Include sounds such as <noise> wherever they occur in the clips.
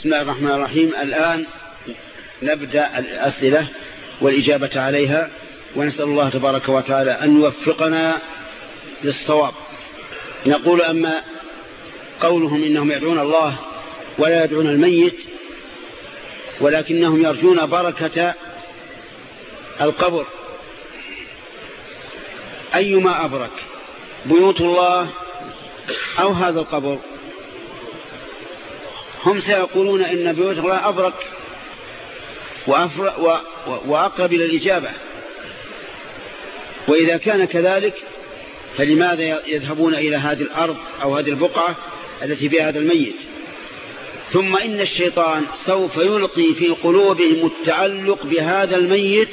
بسم الله الرحمن الرحيم. الآن نبدأ الأسئلة والإجابة عليها ونسأل الله تبارك وتعالى أن يوفقنا للصواب. نقول أما قولهم إنهم يدعون الله ولا يدعون الميت ولكنهم يرجون بركة القبر. أيما أبرك بيوت الله أو هذا القبر؟ هم سيقولون إن بيوت الله أبرك وأقرب إلى الإجابة. وإذا كان كذلك فلماذا يذهبون إلى هذه الأرض أو هذه البقعة التي فيها هذا الميت؟ ثم إن الشيطان سوف يلقي في قلوبهم التعلق بهذا الميت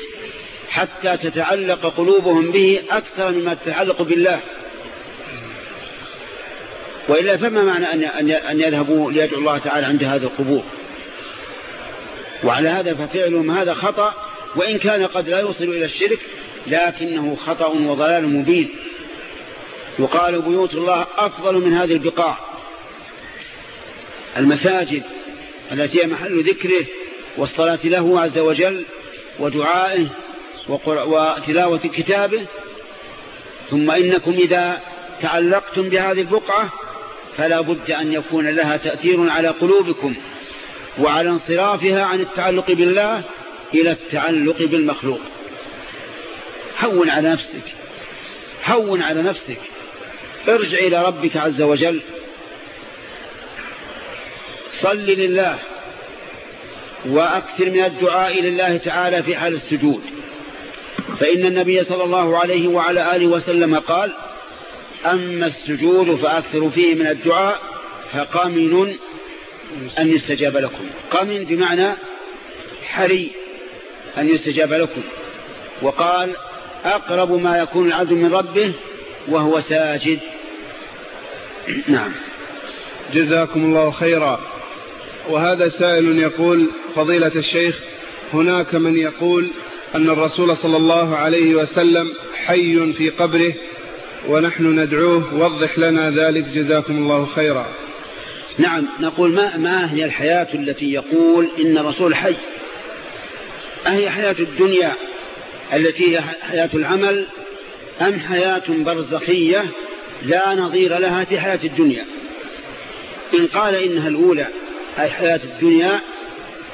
حتى تتعلق قلوبهم به أكثر مما تتعلق بالله. وإلا فما معنى أن يذهبوا ليدعوا الله تعالى عند هذه القبور؟ وعلى هذا ففعلهم هذا خطأ وإن كان قد لا يوصل إلى الشرك لكنه خطأ وضلال مبين. يقال بيوت الله أفضل من هذه البقاع. المساجد التي هي محل ذكره والصلاة له عز وجل ودعائه وتلاوة كتابه ثم إنكم إذا تعلقتم بهذه البقعة فلا بد أن يكون لها تأثير على قلوبكم وعلى انصرافها عن التعلق بالله إلى التعلق بالمخلوق. هون على نفسك هون على نفسك. ارجع إلى ربك عز وجل. صل لله وأكثر من الدعاء لله تعالى في حال السجود. فإن النبي صلى الله عليه وعلى آله وسلم قال أما السجود فأكثر فيه من الدعاء فقامن أن يستجاب لكم. قامن بمعنى حري أن يستجاب لكم. وقال أقرب ما يكون العبد من ربه وهو ساجد. نعم. جزاكم الله خيرا. وهذا سائل يقول فضيلة الشيخ هناك من يقول أن الرسول صلى الله عليه وسلم حي في قبره ونحن ندعوه. وضح لنا ذلك. جزاكم الله خيرا. نعم نقول ما, ما هي الحياة التي يقول إن الرسول حي؟ أهي حياة الدنيا التي هي حياة العمل؟ أم حياة برزخية لا نظير لها في حياة الدنيا؟ إن قال إنها الأولى أي حياة الدنيا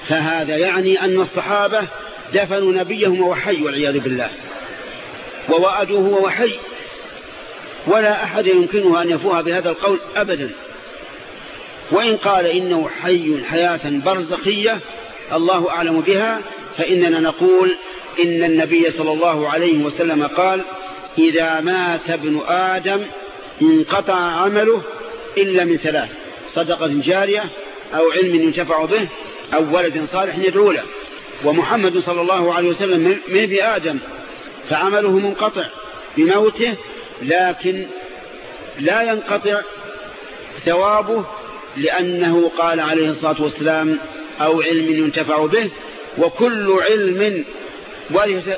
فهذا يعني أن الصحابة دفنوا نبيهم وهو حي والعياذ بالله. ووأدوه وهو حي. ولا أحد يمكنه أن يفوها بهذا القول أبدا. وإن قال إنه حي حياة برزخية الله أعلم بها فإننا نقول إن النبي صلى الله عليه وسلم قال إذا مات ابن آدم انقطع عمله إلا من ثلاث صدقة جارية أو علم ينتفع به أو ولد صالح يدعو له. ومحمد صلى الله عليه وسلم من ابن آدم فعمله منقطع بموته لكن لا ينقطع ثوابه لأنه قال عليه الصلاة والسلام أو علم ينتفع به وكل علم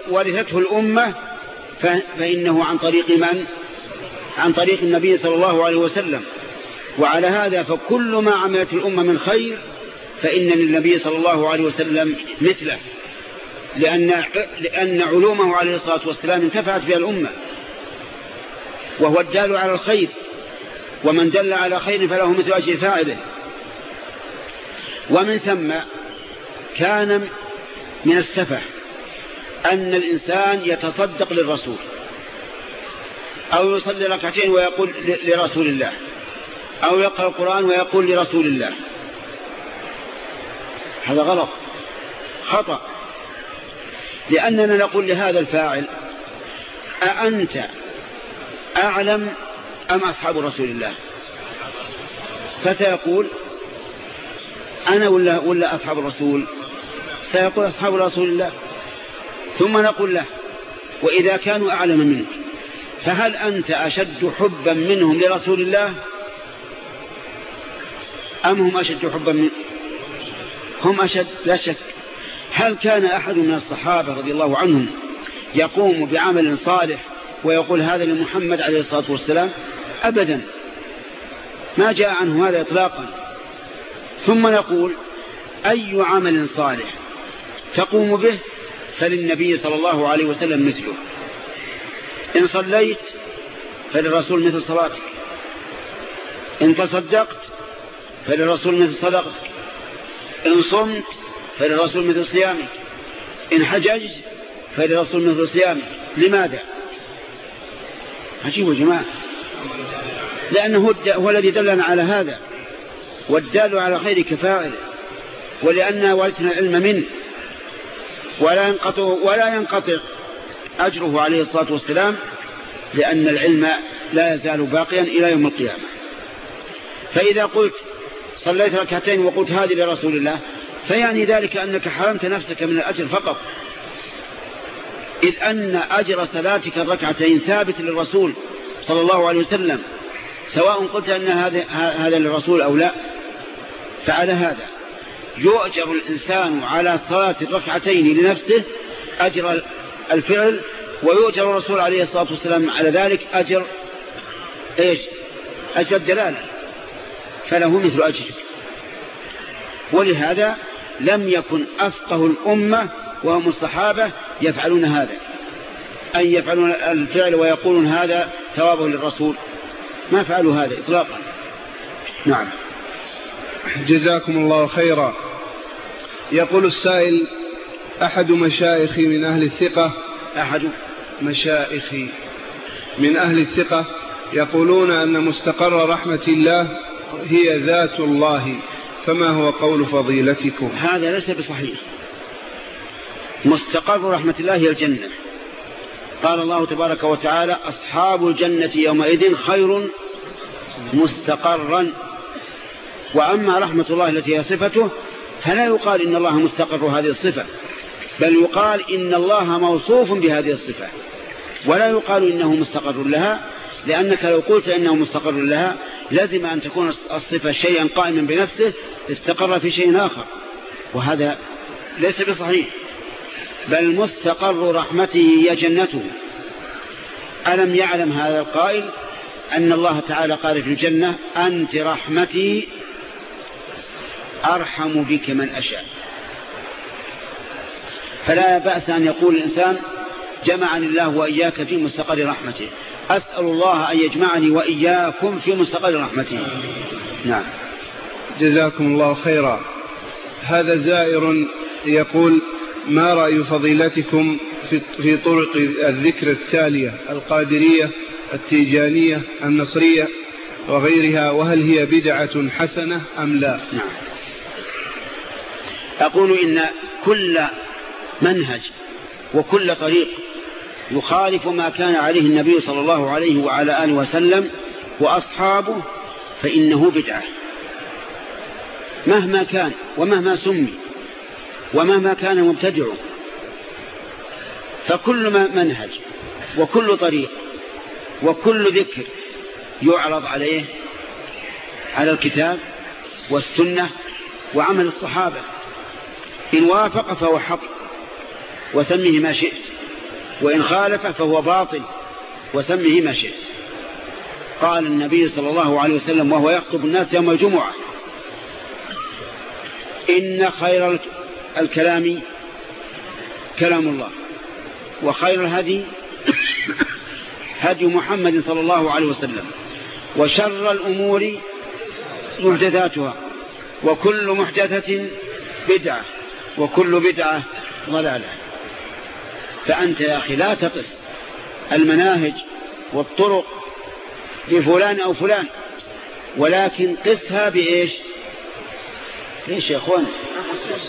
ورثته الأمة فإنه عن طريق من؟ عن طريق النبي صلى الله عليه وسلم وعلى هذا فكل ما عملت الأمة من خير فإن للنبي صلى الله عليه وسلم مثله لأن, لأن علومه عليه الصلاة والسلام انتفعت بها الأمة وهو الدال على الخير. ومن دل على خير فله مثل أجر فاعله ومن ثم كان من السفه أن الإنسان يتصدق للرسول. أو يصلي ركعتين ويقول لرسول الله. أو يقرأ القرآن ويقول لرسول الله. هذا غلط. خطأ. لأننا نقول لهذا الفاعل أأنت أعلم أم أصحاب رسول الله؟ فسيقول أنا ولا, ولا أصحاب الرسول؟ سيقول أصحاب رسول الله. ثم نقول له وإذا كانوا أعلم منك فهل أنت أشد حبا منهم لرسول الله؟ أم هم أشد حبا من؟ هم أشد لا شك. هل كان أحد من الصحابة رضي الله عنهم يقوم بعمل صالح ويقول هذا لمحمد عليه الصلاة والسلام أبدا. ما جاء عنه هذا إطلاقا. ثم نقول أي عمل صالح تقوم به فللنبي صلى الله عليه وسلم مثله. إن صليت فللرسول مثل صلاتك. إن تصدقت فللرسول مثل صدقتك. إن صمت فللرسول مثل صيامك. إن حججت فللرسول مثل صيامك. لماذا؟ عجيب يا جماعة. لأنه هو الذي دلنا على هذا. والدال على خير كفاعل. ولأننا ورثنا العلم منه. ولا ينقطع, ولا ينقطع أجره عليه الصلاة والسلام لأن العلم لا يزال باقيا إلى يوم القيامة. فإذا قلت صليت ركعتين وقلت هذه لرسول الله فيعني ذلك أنك حرمت نفسك من الأجر فقط. إذ أن أجر صلاتك الركعتين ثابت للرسول صلى الله عليه وسلم سواء قلت أن هذا هذا للرسول أو لا فعلى هذا. يؤجر الإنسان على صلاة الركعتين لنفسه أجر الفعل ويؤجر الرسول عليه الصلاة والسلام على ذلك أجر إيش؟ أجر الدلالة. فله مثل أجر ولهذا لم يكن أفقه الأمة وهم الصحابة يفعلون هذا. أن يفعلون الفعل ويقولون هذا ثوابه للرسول. ما فعلوا هذا إطلاقا. نعم. جزاكم الله خيرا. يقول السائل أحد مشايخي من أهل الثقة أحد مشايخي من أهل الثقة يقولون أن مستقر رحمة الله هي ذات الله فما هو قول فضيلتكم؟ هذا ليس بصحيح. مستقر رحمة الله هي الجنة. قال الله تبارك وتعالى أصحاب الجنة يومئذ خير مستقرا. وأما رحمة الله التي هي صفته فلا يقال إن الله مستقر هذه الصفة بل يقال إن الله موصوف بهذه الصفة. ولا يقال إنه مستقر لها لأنك لو قلت إنه مستقر لها لازم أن تكون الصفة شيئا قائما بنفسه استقر في شيء آخر. وهذا ليس بصحيح. بل مستقر رحمته هي جنته. ألم يعلم هذا القائل أن الله تعالى قال في الجنة أنت رحمتي أرحم بك من أشاء. فلا بأس أن يقول الإنسان جمعني الله وإياك في مستقر رحمته. أسأل الله أن يجمعني وإياكم في مستقر رحمته. نعم. جزاكم الله خيرا. هذا زائر يقول ما رأي فضيلتكم في طرق الذكر التالية القادرية التيجانية النصرية وغيرها وهل هي بدعة حسنة أم لا؟ نعم. أقول إن كل منهج وكل طريق يخالف ما كان عليه النبي صلى الله عليه وعلى آله وسلم وأصحابه فإنه بدعة. مهما كان ومهما سمي ومهما كان مبتدع. فكل منهج وكل طريق وكل ذكر يعرض عليه على الكتاب والسنة وعمل الصحابة. إن وافق فهو حق وسمه ما شئت. وإن خالف فهو باطل وسمه ما شئت. قال النبي صلى الله عليه وسلم وهو يخطب الناس يوم الجمعة إن خير الكلام كلام الله. وخير الهدي هدي محمد صلى الله عليه وسلم. وشر الأمور محدثاتها. وكل محدثة بدعة. وكل بدعة ضلالة. فأنت يا أخي لا تقس المناهج والطرق بفلان أو فلان. ولكن قسها بإيش؟ ليش يا أخوان؟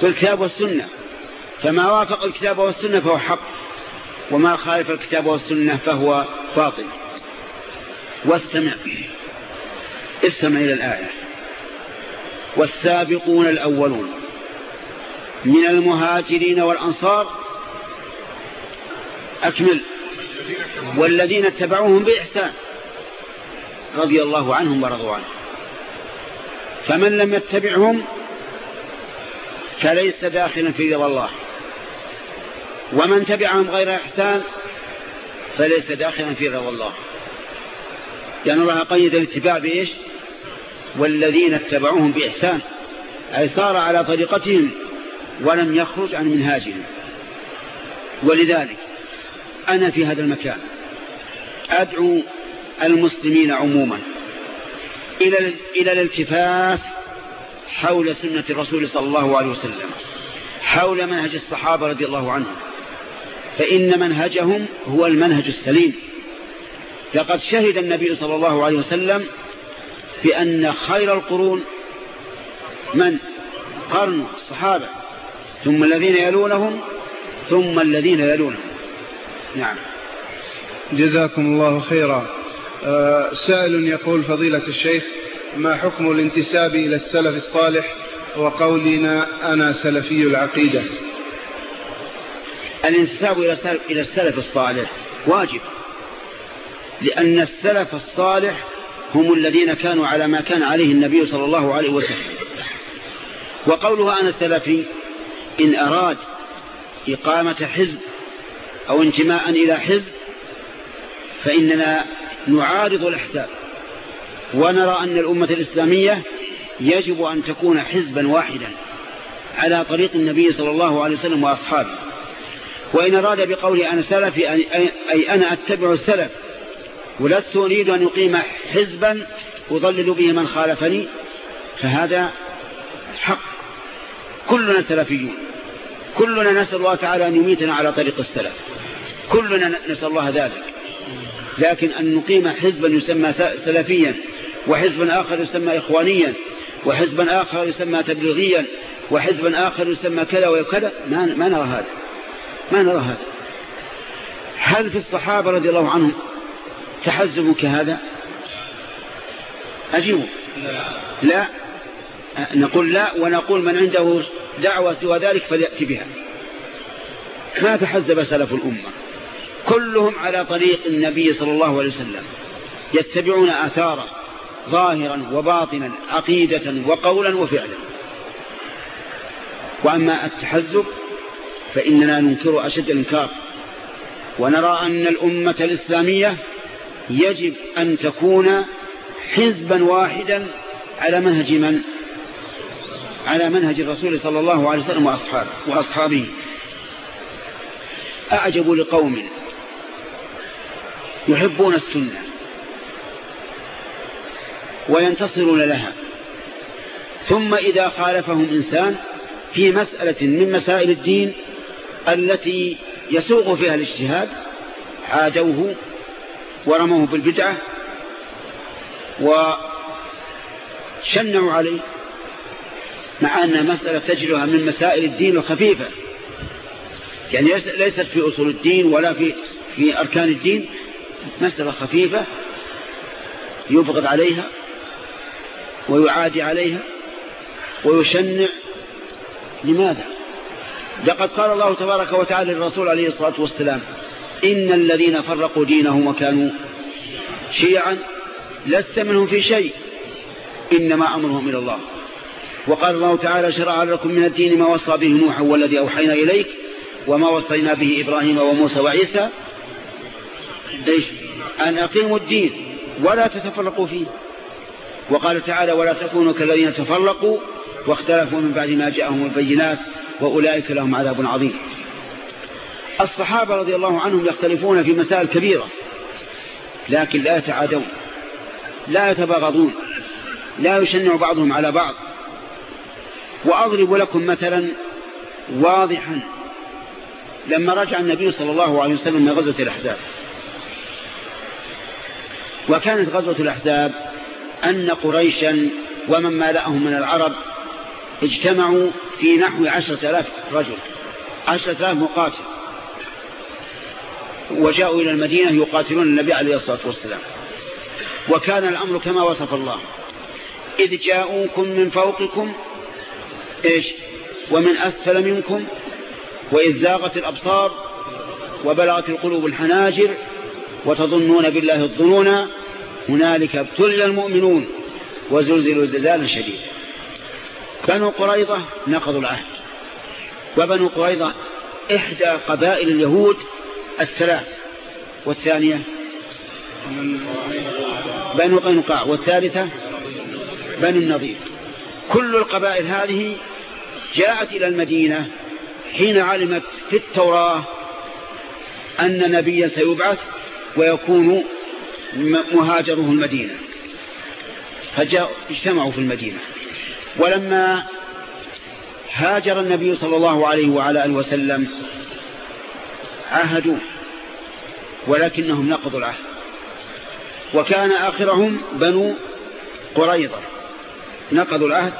بالكتاب والسنة. فما وافق الكتاب والسنة فهو حق وما خالف الكتاب والسنة فهو باطل. واستمع. استمع إلى الآية. والسابقون الأولون. من المهاجرين والأنصار. أكمل. والذين اتبعوهم بإحسان. رضي الله عنهم ورضوا عنه. فمن لم يتبعهم فليس داخلا في رضا الله. ومن تبعهم غير إحسان فليس داخلا في رضا الله. لأن يعني الله قيد الاتباع بإيش؟ والذين اتبعوهم بإحسان. أي صار على طريقتهم ولم يخرج عن منهاجهم. ولذلك أنا في هذا المكان أدعو المسلمين عموما إلى الالتفاف حول سنة الرسول صلى الله عليه وسلم حول منهج الصحابة رضي الله عنهم فإن منهجهم هو المنهج السليم. لقد شهد النبي صلى الله عليه وسلم بأن خير القرون من؟ قرن الصحابة ثم الذين يلونهم ثم الذين يلونهم. نعم. جزاكم الله خيرا. آه، سائل يقول فضيلة الشيخ ما حكم الانتساب إلى السلف الصالح وقولنا أنا سلفي العقيدة؟ الانتساب إلى السلف الصالح واجب لأن السلف الصالح هم الذين كانوا على ما كان عليه النبي صلى الله عليه وسلم. وقولها أنا سلفي إن أراد إقامة حزب أو انتماء إلى حزب فإننا نعارض الأحزاب. ونرى أن الأمة الإسلامية يجب أن تكون حزبا واحدا على طريق النبي صلى الله عليه وسلم وأصحابه. وإن أراد بقولي أنا سلفي أي أنا أتبع السلف ولست أريد أن يقيم حزبا أضلل به من خالفني فهذا حق. كلنا سلفيون. كلنا نسأل الله تعالى أن يميتنا على طريق السلف. كلنا نسأل الله ذلك. لكن أن نقيم حزبا يسمى سلفيا وحزبا آخر يسمى إخوانيا وحزبا آخر يسمى تبليغيا وحزبا آخر يسمى كذا وكذا. ما, ما نرى هذا. ما نرى هذا. هل في الصحابة رضي الله عنهم تحزب كهذا؟ أجيبوا. لا. نقول لا ونقول من عنده دعوة سوى ذلك فليأتي بها. ما تحزب سلف الأمة؟ كلهم على طريق النبي صلى الله عليه وسلم يتبعون آثاره. ظاهرا وباطنا عقيدة وقولا وفعلا. وأما التحزب فإننا ننكر أشد الإنكار. ونرى أن الأمة الإسلامية يجب أن تكون حزبا واحدا على منهج من؟ على منهج الرسول صلى الله عليه وسلم وأصحابه, وأصحابه. أعجب لقوم يحبون السنة. وينتصرون لها. ثم إذا خالفهم إنسان في مسألة من مسائل الدين التي يسوغ فيها الاجتهاد عادوه ورموه بالبدعة وشنعوا عليه مع أن مسألة تجلها من مسائل الدين الخفيفة. يعني ليست في أصول الدين ولا في, في أركان الدين مسألة خفيفة يبغض عليها. ويعادي عليها ويشنع. لماذا؟ لقد قال الله تبارك وتعالى للرسول عليه الصلاة والسلام إن الذين فرقوا دينهم وكانوا شيعا لست منهم في شيء إنما أمرهم إلى الله. وقال الله تعالى شرع لكم من الدين ما وصى به نوحا والذي أوحينا إليك وما وصينا به إبراهيم وموسى وعيسى. أن أقيموا الدين ولا تتفرقوا فيه. وقال تعالى ولا تكونوا كالذين تفرقوا واختلفوا من بعد ما جاءهم البينات وأولئك لهم عذاب عظيم. الصحابة رضي الله عنهم يختلفون في مسائل كبيرة لكن لا يتعادون لا يتباغضون لا يشنع بعضهم على بعض. وأضرب لكم مثلا واضحا لما رجع النبي صلى الله عليه وسلم من غزوة الأحزاب وكانت غزوة الأحزاب أن قريشا ومن مالأهم من العرب اجتمعوا في نحو عشرة آلاف رجل. عشرة آلاف مقاتل. وجاءوا إلى المدينة يقاتلون النبي عليه الصلاة والسلام. وكان الأمر كما وصف الله. إذ جاءوكم من فوقكم إيش؟ ومن أسفل منكم وإذ زاغت الأبصار وبلغت القلوب الحناجر وتظنون بالله الظنون هنالك ابتلي المؤمنون وزلزلوا زلزالا شديدا. بنو قريضة نقضوا العهد وبنو قريضة إحدى قبائل اليهود الثلاث والثانية بنو قينقاع والثالثة بنو النظير كل القبائل هذه جاءت إلى المدينة حين علمت في التوراة أن نبيا سيبعث ويكون مهاجره المدينة. فجاءوا اجتمعوا في المدينة. ولما هاجر النبي صلى الله عليه وعلى آله وسلم عاهدوا ولكنهم نقضوا العهد. وكان آخرهم بنو قريظة. نقضوا العهد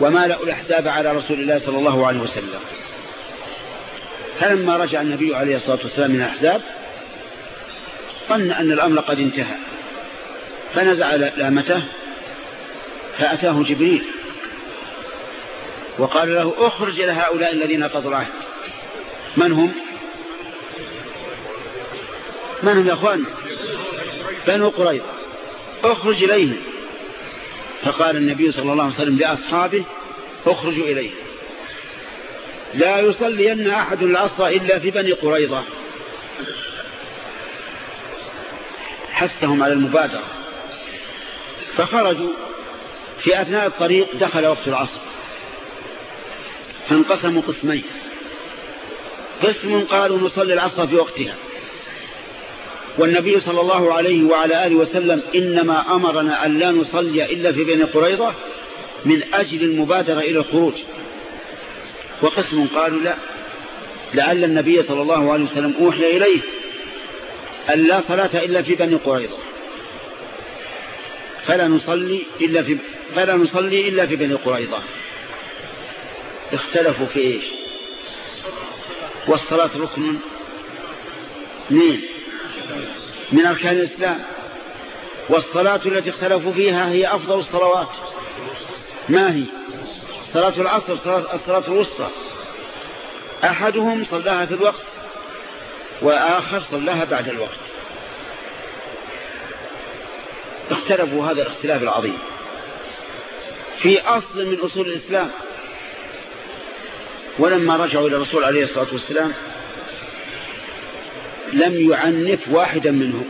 ومالأوا الأحزاب على رسول الله صلى الله عليه وسلم. فلما رجع النبي عليه الصلاة والسلام من الأحزاب ظن أن الأمر قد انتهى. فنزع لامته فأتاه جبريل. وقال له أخرج إلى هؤلاء الذين قضوا العهد من هم؟ من هم يا أخوان؟ بنو قريظة. أخرج إليهم. فقال النبي صلى الله عليه وسلم لأصحابه أخرجوا إليه. لا يصلين أحد العصر إلا في بني قريظة. حثهم على المبادرة. فخرجوا في أثناء الطريق دخل وقت العصر. فانقسموا قسمين. قسم قالوا نصلي العصر في وقتها. والنبي صلى الله عليه وعلى آله وسلم إنما أمرنا أن لا نصلي إلا في بين قريضة من أجل المبادرة إلى الخروج. وقسم قالوا لا لعل النبي صلى الله عليه وسلم أوحي إليه. أن لا صلاة إلا في بني قريظة. فلا نصلي إلا في فلا نصلي إلا في بني قريظة. اختلفوا في إيش؟ والصلاة ركن مين؟ من أركان الإسلام. والصلاة التي اختلفوا فيها هي أفضل الصلوات. ما هي؟ صلاة العصر صلاة الصلاة الوسطى. أحدهم صلاها في الوقت. وآخر صلاها بعد الوقت. اختلفوا هذا الاختلاف العظيم. في أصل من أصول الإسلام ولما رجعوا إلى الرسول عليه الصلاة والسلام لم يعنف واحدا منهم.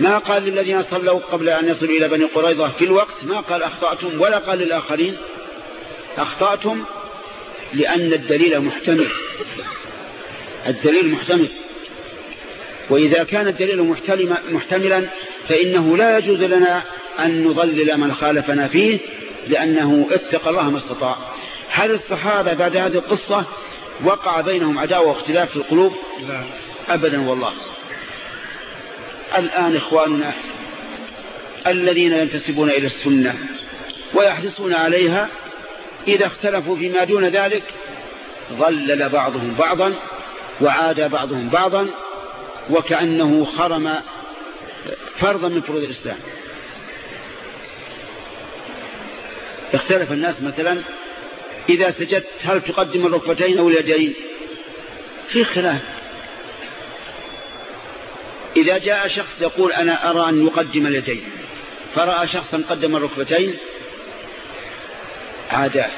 ما قال للذين صلوا قبل أن يصلوا إلى بني قريظة في الوقت؟ ما قال أخطأتم ولا قال للآخرين. أخطأتم لأن الدليل محتمل. الدليل محتمل. وإذا كان الدليل محتملا فإنه لا يجوز لنا أن نضلل من خالفنا فيه لأنه اتقى الله ما استطاع. هل الصحابة بعد هذه القصة وقع بينهم عداوة واختلاف في القلوب؟ لا. أبدا والله. الآن إخواننا الذين ينتسبون إلى السنة ويحرصون عليها إذا اختلفوا فيما دون ذلك ظلل بعضهم بعضا وعاد بعضهم بعضا وكأنه خرم فرضا من فروض الإسلام. اختلف الناس مثلا إذا سجدت هل تقدم الركبتين أو اليدين؟ في خلاف. إذا جاء شخص يقول أنا أرى أن يقدم اليدين فرأى شخصا قدم الركبتين عاداه.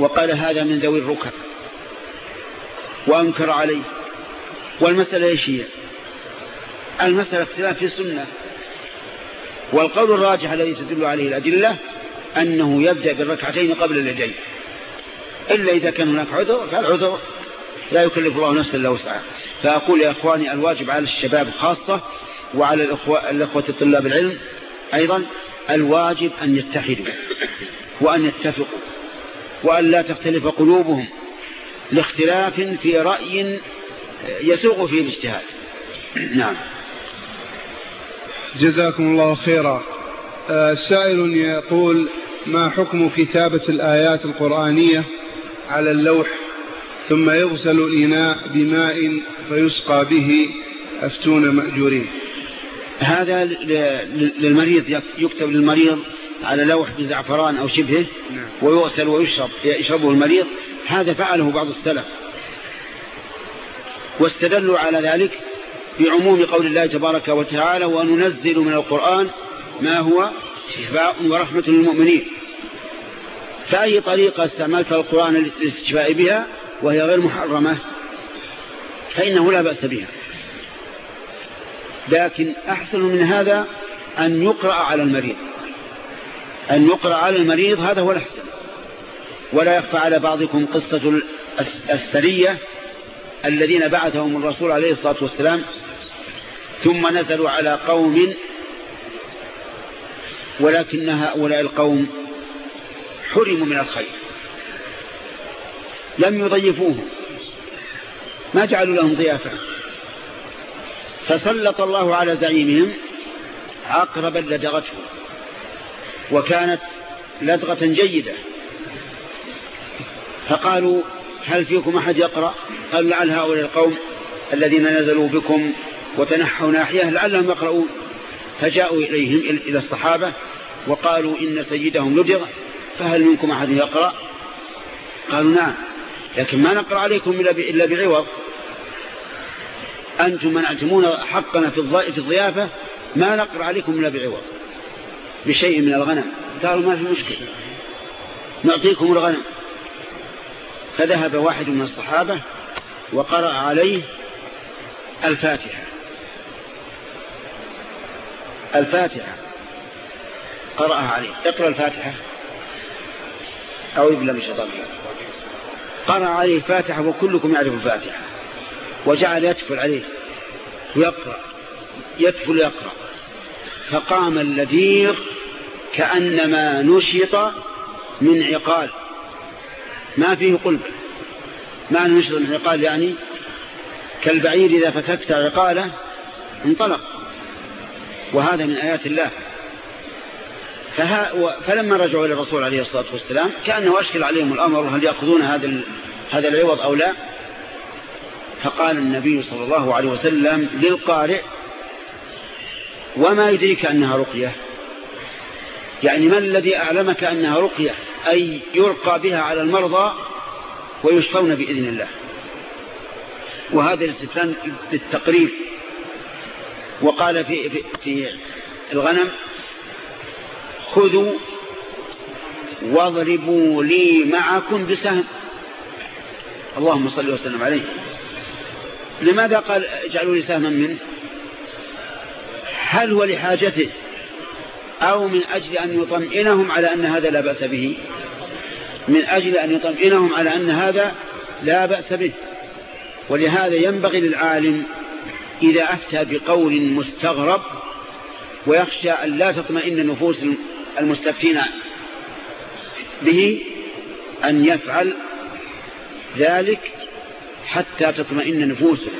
وقال هذا من ذوي الركب. وأنكر عليه. والمسألة إيش هي؟ المسألة اختلاف في السنة. والقول الراجح الذي تدل عليه الأدلة أنه يبدأ بالركعتين قبل اليدين. إلا إذا كان هناك عذر فالعذر لا يكلف الله نفسا إلا وسعها. فأقول يا أخواني الواجب على الشباب خاصة وعلى الأخوة, الأخوة طلاب العلم أيضا الواجب أن يتحدوا وأن يتفقوا وأن لا تختلف قلوبهم. لاختلاف في رأي يسوق فيه الاجتهاد. <clears throat> نعم. جزاكم الله خيرا. آه، سائل يقول ما حكم كتابة الآيات القرآنية على اللوح ثم يغسل الإناء بماء فيسقى به أفتون مأجورين؟ هذا للمريض يكتب للمريض على لوح بزعفران أو شبهه نعم. ويغسل ويشرب يشربه المريض. هذا فعله بعض السلف. واستدلوا على ذلك بعموم قول الله تبارك وتعالى وننزل من القرآن ما هو شفاء ورحمة للمؤمنين. فأي طريقة استعملت القرآن للاستشفاء بها وهي غير محرمة؟ فإنه لا بأس بها. لكن أحسن من هذا أن يقرأ على المريض. أن يقرأ على المريض هذا هو الأحسن. ولا يخفى على بعضكم قصة السرية الذين بعثهم الرسول عليه الصلاة والسلام ثم نزلوا على قوم ولكن هؤلاء القوم حرموا من الخير. لم يضيفوهم. ما جعلوا لهم ضيافة. فسلط الله على زعيمهم عقربا لدغته وكانت لدغة جيدة. فقالوا هل فيكم أحد يقرأ؟ قال لعل هؤلاء القوم الذين نزلوا بكم وتنحوا ناحية لعلهم يقرؤون. فجاءوا إليهم إلى الصحابة وقالوا إن سيدهم لدغ فهل منكم أحد يقرأ؟ قالوا نعم. لكن ما نقرأ عليكم إلا بعوض. أنتم منعتمون حقنا في الضيافة ما نقرأ عليكم إلا بعوض. بشيء من الغنم. قالوا ما في مشكلة. نعطيكم الغنم. فذهب واحد من الصحابة وقرأ عليه الفاتحة. الفاتحة. قرأها عليه. اقرأ الفاتحة. أو يبلغ بشطر قرأ عليه الفاتحة وكلكم يعرف الفاتحة. وجعل يتفل عليه. ويقرأ يتفل يقرأ. فقام اللذير كأنما نشط من عقال. ما فيه قلب. ما نشط من عقال يعني كالبعير إذا فتكت عقاله انطلق. وهذا من آيات الله. فها فلما رجعوا إلى الرسول عليه الصلاة والسلام كأنه أشكل عليهم الأمر هل يأخذون هذا هذا العوض أو لا. فقال النبي صلى الله عليه وسلم للقارئ وما يدريك أنها رقية. يعني ما الذي أعلمك أنها رقية؟ أي يرقى بها على المرضى ويشفون بإذن الله. وهذا الاستثنان للتقريب وقال في, في, في الغنم خذوا واضربوا لي معكم بسهم. اللهم صل وسلم عليه. لماذا قال اجعلوا لي سهما منه؟ هل هو لحاجته؟ أو من أجل أن يطمئنهم على أن هذا لا بأس به. من أجل أن يطمئنهم على أن هذا لا بأس به. ولهذا ينبغي للعالم إذا أفتى بقول مستغرب ويخشى أن لا تطمئن نفوس المستفتين به أن يفعل ذلك حتى تطمئن نفوسه.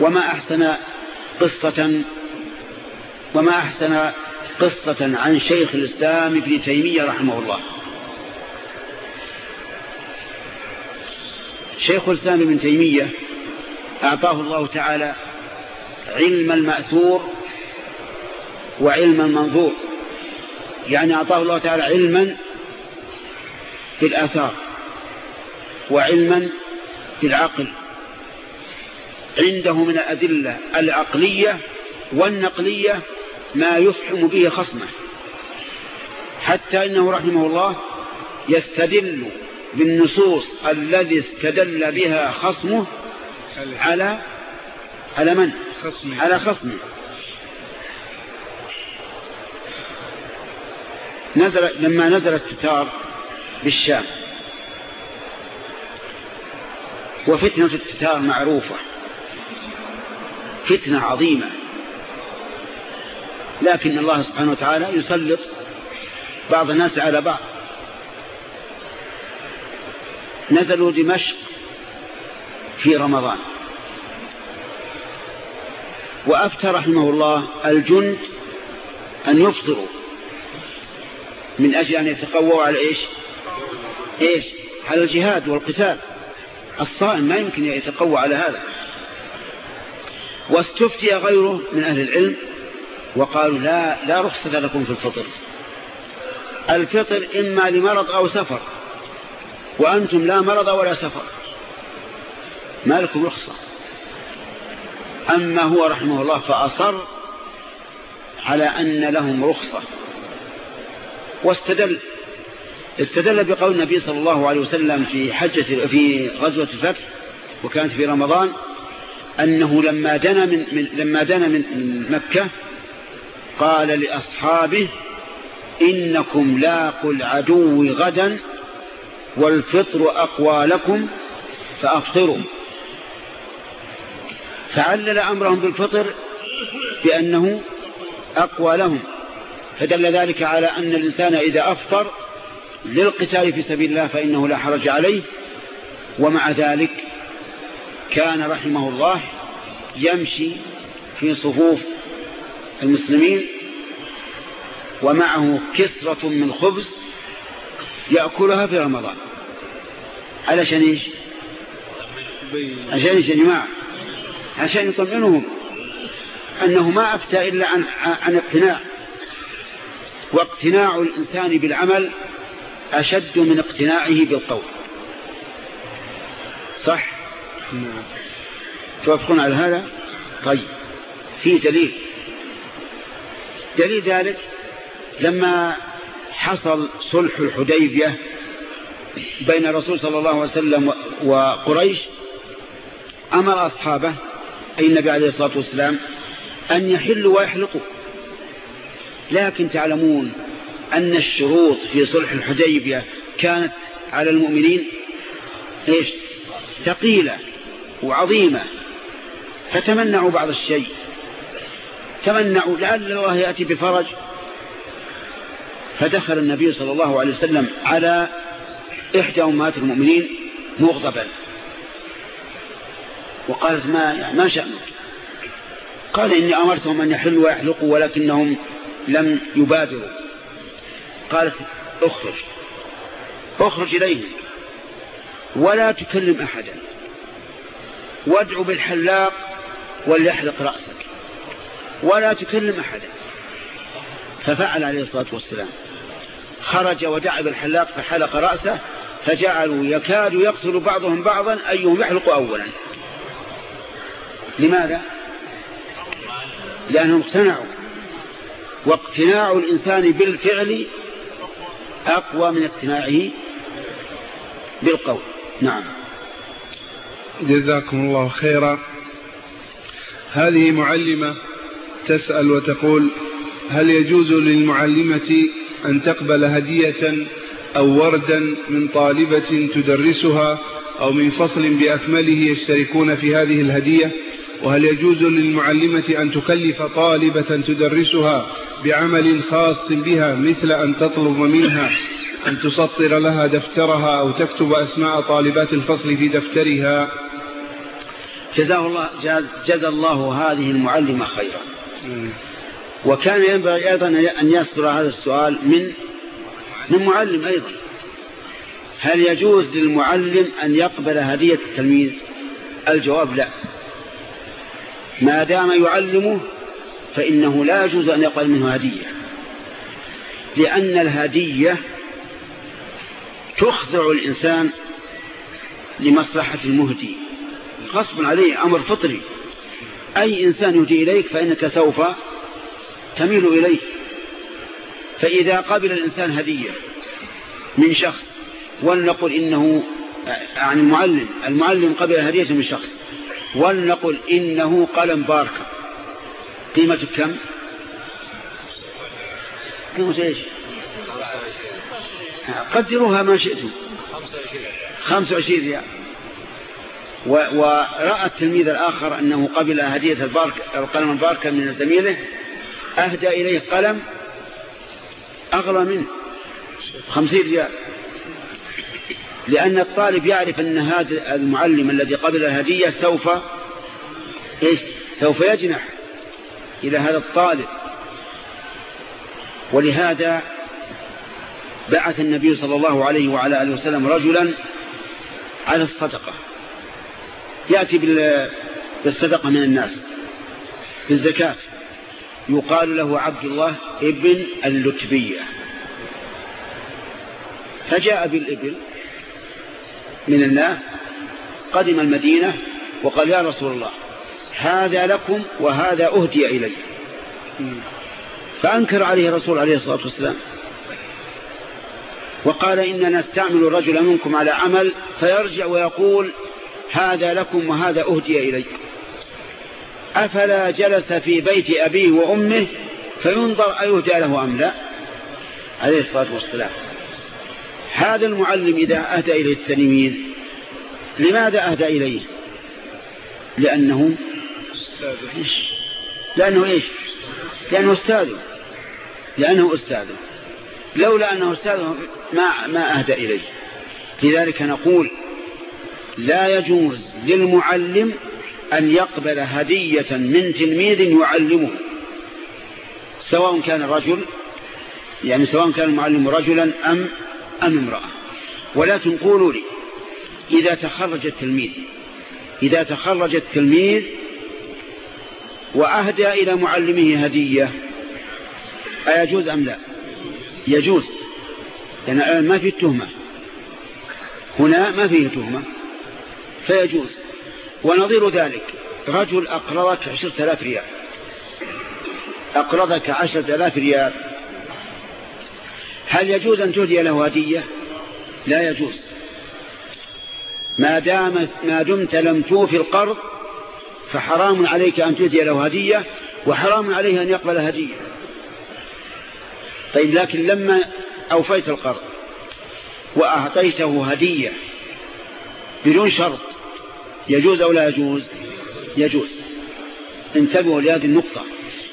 وما أحسن قصة وما أحسن قصة عن شيخ الإسلام ابن تيمية رحمه الله. شيخ الإسلام ابن تيمية أعطاه الله تعالى علم المأثور وعلم المنظور. يعني أعطاه الله تعالى علما في الآثار وعلما في العقل. عنده من الأدلة العقلية والنقلية ما يفحم به خصمه. حتى إنه رحمه الله يستدل بالنصوص الذي استدل بها خصمه على على من؟ خصمه. على خصمه. نزل لما نزل التتار بالشام وفتنة التتار معروفة فتنة عظيمة. لكن الله سبحانه وتعالى يسلط بعض الناس على بعض. نزلوا دمشق في رمضان. وأفتى رحمه الله الجند أن يفطروا. من أجل أن يتقووا على إيش؟ إيش؟ على الجهاد والقتال. الصائم ما يمكن يتقوى على هذا. واستفتي غيره من أهل العلم وقالوا لا لا رخصة لكم في الفطر. الفطر إما لمرض أو سفر وأنتم لا مرض ولا سفر. ما لكم رخصة. أما هو رحمه الله فأصر على أن لهم رخصة. واستدل. استدل بقول النبي صلى الله عليه وسلم في حجة في غزوة الفتح وكانت في رمضان أنه لما دنا من, من لما دنا من, من مكة قال لأصحابه إنكم لاقوا العدو غدا والفطر أقوى لكم فأفطروا. فعلل أمرهم بالفطر بأنه أقوى لهم فدل ذلك على أن الإنسان إذا أفطر للقتال في سبيل الله فإنه لا حرج عليه. ومع ذلك كان رحمه الله يمشي في صفوف المسلمين ومعه كسرة من خبز يأكلها في رمضان. علشان إيش؟ عشان إيش يا جماعة؟ عشان يطمئنهم أنه ما أفتى إلا عن, عن اقتناع. واقتناع الإنسان بالعمل أشد من اقتناعه بالقول. صح؟ نعم. توافقون على هذا؟ طيب. في دليل. دليل ذلك لما حصل صلح الحديبية بين الرسول صلى الله عليه وسلم وقريش أمر أصحابه أي النبي عليه الصلاة والسلام أن يحلوا ويحلقوا. لكن تعلمون أن الشروط في صلح الحديبية كانت على المؤمنين إيش؟ ثقيلة وعظيمة فتمنعوا بعض الشيء. تمنعوا لعل الله يأتي بفرج. فدخل النبي صلى الله عليه وسلم على إحدى أمهات المؤمنين مغضبا. وقالت ما, ما شأنك؟ قال إني أمرتهم أن يحلوا ويحلقوا ولكنهم لم يبادروا. قالت اخرج. اخرج إليهم. ولا تكلم أحدا. وادع بالحلاق وليحلق رأسك. ولا تكلم أحدا. ففعل عليه الصلاة والسلام. خرج ودعا بالحلاق فحلق رأسه فجعلوا يكاد يقتل بعضهم بعضا أيهم يحلق أولا. لماذا؟ لأنهم اقتنعوا واقتناع الإنسان بالفعل أقوى من اقتناعه بالقول. نعم. جزاكم الله خيرا. هذه معلمة تسأل وتقول هل يجوز للمعلمة أن تقبل هدية أو وردا من طالبة تدرسها أو من فصل بأكمله يشتركون في هذه الهدية؟ وهل يجوز للمعلمة أن تكلف طالبة تدرسها بعمل خاص بها مثل أن تطلب منها أن تسطر لها دفترها أو تكتب أسماء طالبات الفصل في دفترها؟ جزاه الله جزى الله هذه المعلمة خيرا. وكان ينبغي أيضا أن يصدر هذا السؤال من من معلم أيضا. هل يجوز للمعلم أن يقبل هدية التلميذ؟ الجواب لا. ما دام يعلمه فإنه لا يجوز أن يقبل منه هدية. لأن الهدية تخضع الإنسان لمصلحة المهدي. غصب عليه أمر فطري. أي إنسان يهدي إليك فإنك سوف تميل إليه. فإذا قبل الإنسان هدية من شخص ولنقل إنه عن المعلم المعلم قبل هدية من شخص ولنقل إنه قلم باركة قيمته كم؟ قيمة إيش؟ قدروها ما شئتم. 25 ريال. ورأى التلميذ الآخر أنه قبل هدية البارك القلم الباركة من زميله أهدى إليه قلم أغلى منه خمسين ريال. لأن الطالب يعرف أن هذا المعلم الذي قبل الهدية سوف إيش؟ سوف يجنح إلى هذا الطالب. ولهذا بعث النبي صلى الله عليه وعلى آله وسلم رجلا على الصدقة. يأتي بالصدقة من الناس بالزكاة. يقال له عبد الله ابن اللتبية. فجاء بالإبل من الناس قدم المدينة وقال يا رسول الله هذا لكم وهذا أهدي إلي. فأنكر عليه الرسول عليه الصلاة والسلام. وقال إننا نستعمل رجل منكم على عمل فيرجع ويقول هذا لكم وهذا أهدي إلي أفلا جلس في بيت أبيه وأمه فينظر أيهدى له أم لا؟ عليه الصلاة والسلام. هذا المعلم إذا أهدى إليه التلميذ لماذا أهدى إليه؟ لأنه لأنه إيش؟ لأنه أستاذه. لأنه أستاذه. لولا أنه أستاذه ما, ما أهدى إليه. لذلك نقول لا يجوز للمعلم أن يقبل هدية من تلميذ يعلمه سواء كان رجل يعني سواء كان المعلم رجلا أم, أم امرأة. ولكن قولوا لي إذا تخرج التلميذ إذا تخرج التلميذ وأهدى إلى معلمه هدية أيجوز أم لا؟ يجوز لأن يعني ما فيه تهمة. هنا ما فيه تهمة. فيجوز. ونظير ذلك رجل أقرضك عشرة آلاف ريال. أقرضك عشرة آلاف ريال. هل يجوز أن تهدي له هدية؟ لا يجوز. ما, دام ما دمت لم توفي القرض فحرام عليك أن تهدي له هدية وحرام عليه أن يقبل هدية. طيب لكن لما أوفيت القرض وأعطيته هدية بدون شرط يجوز أو لا يجوز؟ يجوز. انتبهوا لهذه النقطة.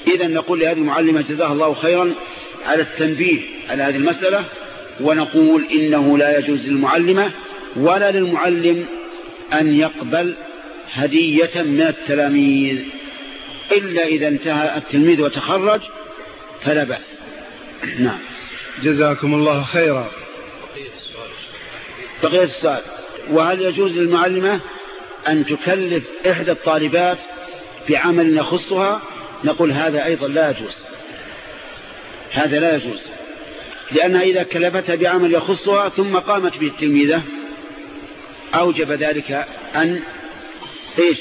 إذا نقول لهذه المعلمة جزاها الله خيرا على التنبيه على هذه المسألة ونقول إنه لا يجوز للمعلمة ولا للمعلم أن يقبل هدية من التلاميذ. إلا إذا انتهى التلميذ وتخرج فلا بأس. <clears throat> نعم. جزاكم الله خيرا. بقية السؤال. وهل يجوز للمعلمة أن تكلف إحدى الطالبات بعمل يخصها نقول هذا أيضا لا يجوز. هذا لا يجوز. لأنها إذا كلفتها بعمل يخصها ثم قامت به التلميذة أوجب ذلك أن إيش؟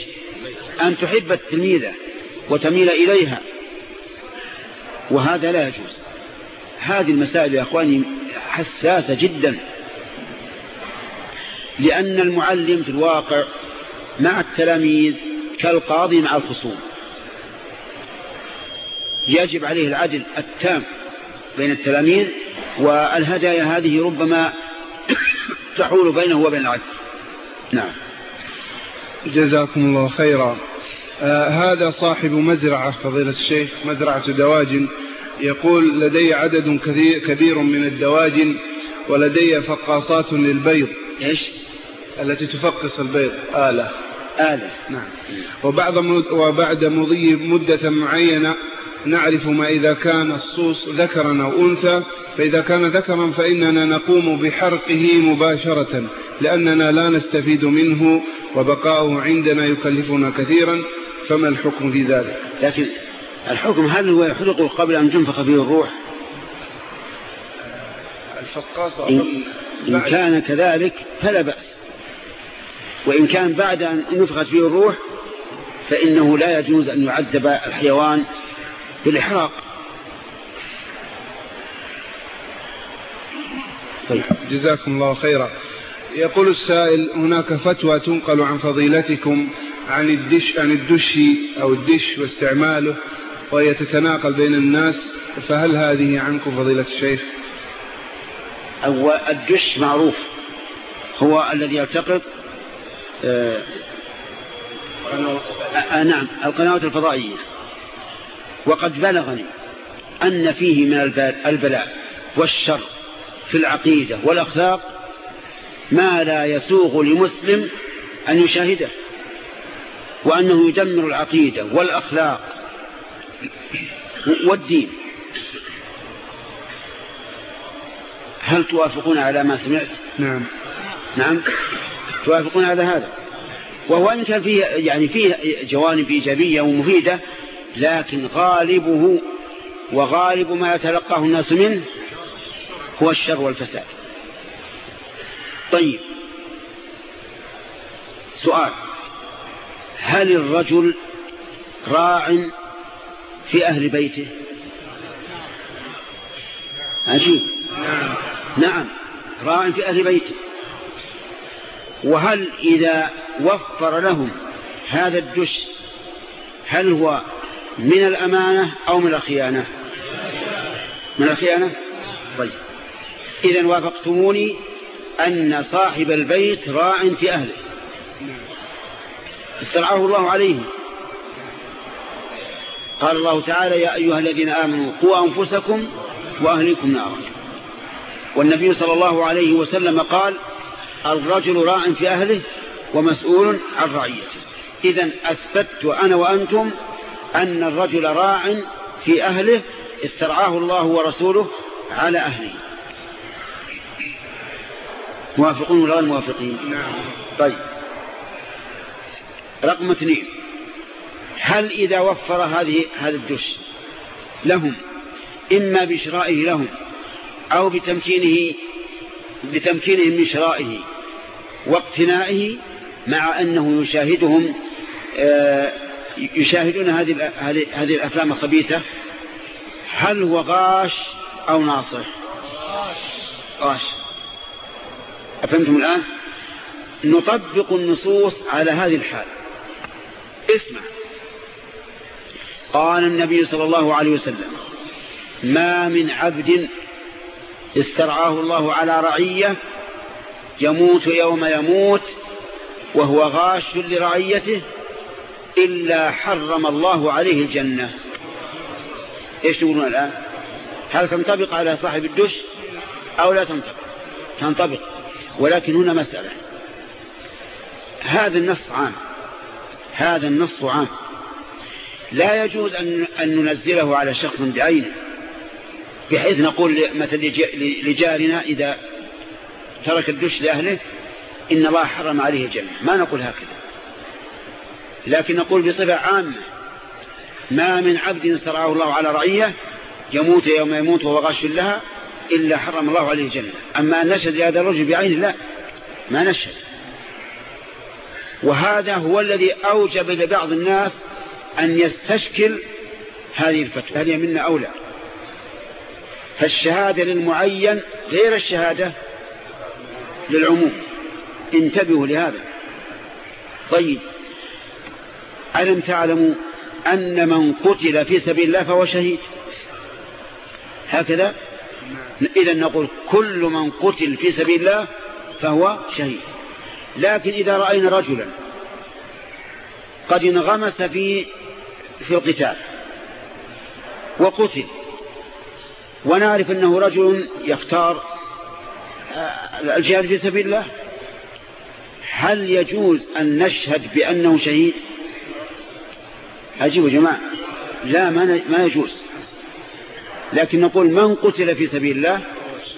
أن تحب التلميذة وتميل إليها. وهذا لا يجوز. هذه المسائل يا أخواني حساسة جدا. لأن المعلم في الواقع مع التلاميذ كالقاضي مع الخصوم. يجب عليه العدل التام بين التلاميذ والهدايا هذه ربما <coughs> تحول بينه وبين العدل. نعم. جزاكم الله خيرا. آه هذا صاحب مزرعة فضيلة الشيخ مزرعة دواجن. يقول لدي عدد كثير كبير من الدواجن ولدي فقاصات للبيض. إيش؟ التي تفقص البيض. آلة. آلة. نعم. وبعد وبعد مضي مدة معينة نعرف ما إذا كان الصوص ذكرا أو أنثى فإذا كان ذكرا فإننا نقوم بحرقه مباشرة لأننا لا نستفيد منه وبقاؤه عندنا يكلفنا كثيرا فما الحكم في ذلك؟ لكن الحكم هل هو يحرق قبل أن تنفخ فيه الروح؟ الفقاصة إن, إن كان كذلك فلا بأس. وإن كان بعد أن نفخت فيه الروح فإنه لا يجوز أن يعذب الحيوان بالإحراق. طيب. جزاكم الله خيرا. يقول السائل هناك فتوى تنقل عن فضيلتكم عن الدش عن الدش أو الدش واستعماله وهي تتناقل بين الناس فهل هذه عنكم فضيلة الشيخ؟ أو الدش معروف هو الذي يلتقط آه آه نعم القنوات الفضائية. وقد بلغني أن فيه من البلاء والشر في العقيدة والأخلاق ما لا يسوغ لمسلم أن يشاهده وأنه يدمر العقيدة والأخلاق والدين. هل توافقون على ما سمعت؟ نعم. نعم. توافقون على هذا. وهو إن كان فيه يعني فيه جوانب إيجابية ومفيدة لكن غالبه وغالب ما يتلقاه الناس منه هو الشر والفساد. طيب. سؤال. هل الرجل راع في أهل بيته؟ عجيب نعم. نعم. راع في أهل بيته. وهل إذا وفر لهم هذا الدش هل هو من الأمانة أو من الخيانة؟ من الخيانة؟ طيب. إذا وافقتموني أن صاحب البيت راع في أهله. استرعاه الله عليه قال الله تعالى يا أيها الذين آمنوا قوا أنفسكم وأهلكم نارا. والنبي صلى الله عليه وسلم قال الرجل راع في أهله ومسؤول عن رعيته. إذا أثبت أنا وأنتم أن الرجل راع في أهله استرعاه الله ورسوله على أهله. موافقون ولا موافقين؟ نعم. طيب. رقم اثنين. هل إذا وفر هذه هذا الدش لهم إما بشرائه لهم أو بتمكينه بتمكينهم من شرائه واقتنائه مع أنه يشاهدهم آه، يشاهدون هذه هذه الأفلام الخبيثة هل هو غاش أو ناصح؟ غاش. أفهمتم الآن؟ نطبق النصوص على هذه الحال. اسمع. قال النبي صلى الله عليه وسلم ما من عبد استرعاه الله على رعية يموت يوم يموت وهو غاش لرعيته إلا حرم الله عليه الجنة. إيش تقولون الآن؟ هل تنطبق على صاحب الدش؟ أو لا تنطبق؟ تنطبق. ولكن هنا مسألة. هذا النص عام. هذا النص عام. لا يجوز أن, أن ننزله على شخص بعينه. بحيث نقول مثل لجارنا إذا ترك الدش لأهله إن الله حرم عليه الجنة ما نقول هكذا. لكن نقول بصفة عامة ما من عبد سرعه الله على رعية يموت يوم يموت وهو غاش لها إلا حرم الله عليه الجنة أما أن نشهد لهذا الرجل بعينه لا ما نشهد. وهذا هو الذي أوجب لبعض الناس أن يستشكل هذه الفتوى. هذه منا أولى فالشهادة للمعين غير الشهادة للعموم. انتبهوا لهذا. طيب ألم تعلموا أن من قتل في سبيل الله فهو شهيد؟ هكذا؟ إذا نقول كل من قتل في سبيل الله فهو شهيد. لكن إذا رأينا رجلا قد انغمس في في القتال وقتل ونعرف أنه رجل يختار آه، الجهاد في سبيل الله؟ هل يجوز أن نشهد بأنه شهيد؟ أجيبوا جماعة. لا ما يجوز. لكن نقول من قتل في سبيل الله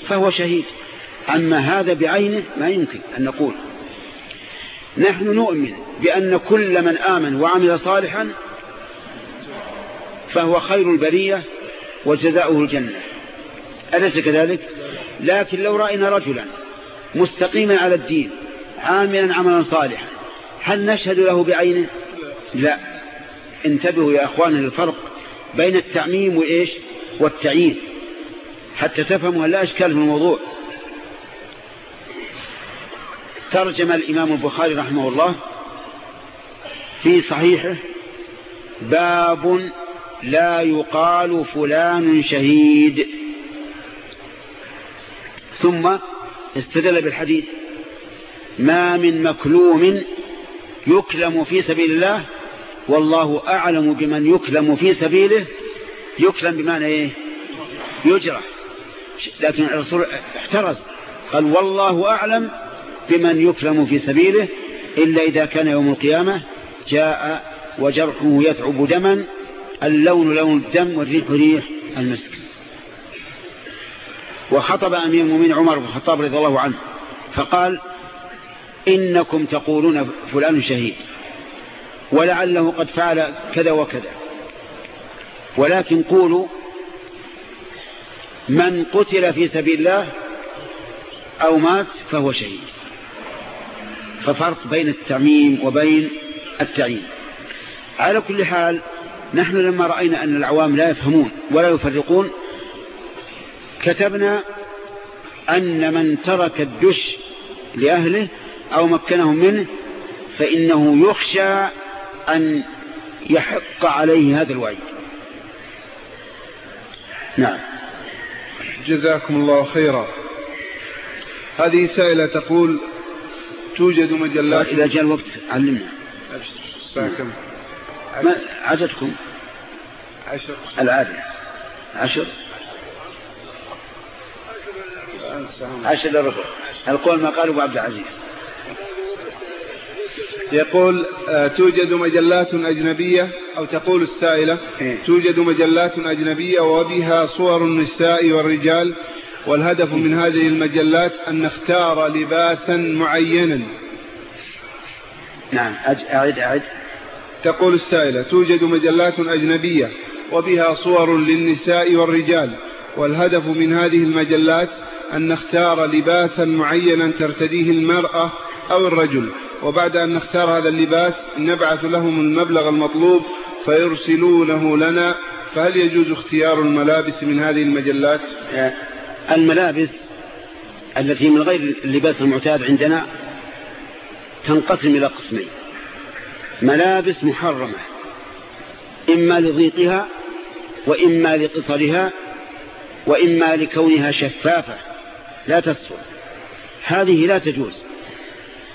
فهو شهيد. أما هذا بعينه ما يمكن أن نقول. نحن نؤمن بأن كل من آمن وعمل صالحا فهو خير البرية وجزاؤه الجنة. أليس كذلك؟ لكن لو رأينا رجلا مستقيما على الدين عاملا عملا صالحا هل نشهد له بعينه؟ لا. انتبهوا يا أخوان للفرق بين التعميم وإيش؟ والتعيين. حتى تفهموا لا أشكال في الموضوع. ترجم الإمام البخاري رحمه الله في صحيحه باب لا يقال فلان شهيد. ثم استدل بالحديث ما من مكلوم يكلم في سبيل الله والله أعلم بمن يكلم في سبيله يكلم بمعنى إيه؟ يجرح. لكن الرسول احترز قال والله أعلم بمن يكلم في سبيله إلا إذا كان يوم القيامة جاء وجرحه يتعب دما اللون لون الدم والريح ريح المسك. وخطب أمير المؤمنين عمر بن الخطاب رضي الله عنه فقال إنكم تقولون فلان شهيد ولعله قد فعل كذا وكذا. ولكن قولوا من قتل في سبيل الله أو مات فهو شهيد. ففرق بين التعميم وبين التعيين. على كل حال نحن لما رأينا أن العوام لا يفهمون ولا يفرقون كتبنا أن من ترك الدش لأهله أو مكنهم منه فإنه يخشى أن يحق عليه هذا الوعيد. نعم. جزاكم الله خيرا. هذه سائلة تقول توجد مجلات إذا جاء الوقت علمنا. كم؟ ما عددكم عشر. العادة عشر. عشر للربع القول ما قال أبو عبد العزيز. يقول آه، توجد مجلات أجنبية أو تقول السائلة إيه. توجد مجلات أجنبية وبها صور النساء والرجال والهدف من هذه المجلات أن نختار لباسا معينا. نعم أعد أعد. تقول السائلة توجد مجلات أجنبية وبها صور للنساء والرجال والهدف من هذه المجلات أن نختار لباسا معينا ترتديه المرأة أو الرجل. وبعد أن نختار هذا اللباس نبعث لهم المبلغ المطلوب فيرسلونه لنا. فهل يجوز اختيار الملابس من هذه المجلات؟ آه، الملابس التي من غير اللباس المعتاد عندنا تنقسم إلى قسمين. ملابس محرمة إما لضيقها وإما لقصرها وإما لكونها شفافة. لا تستر هذه لا تجوز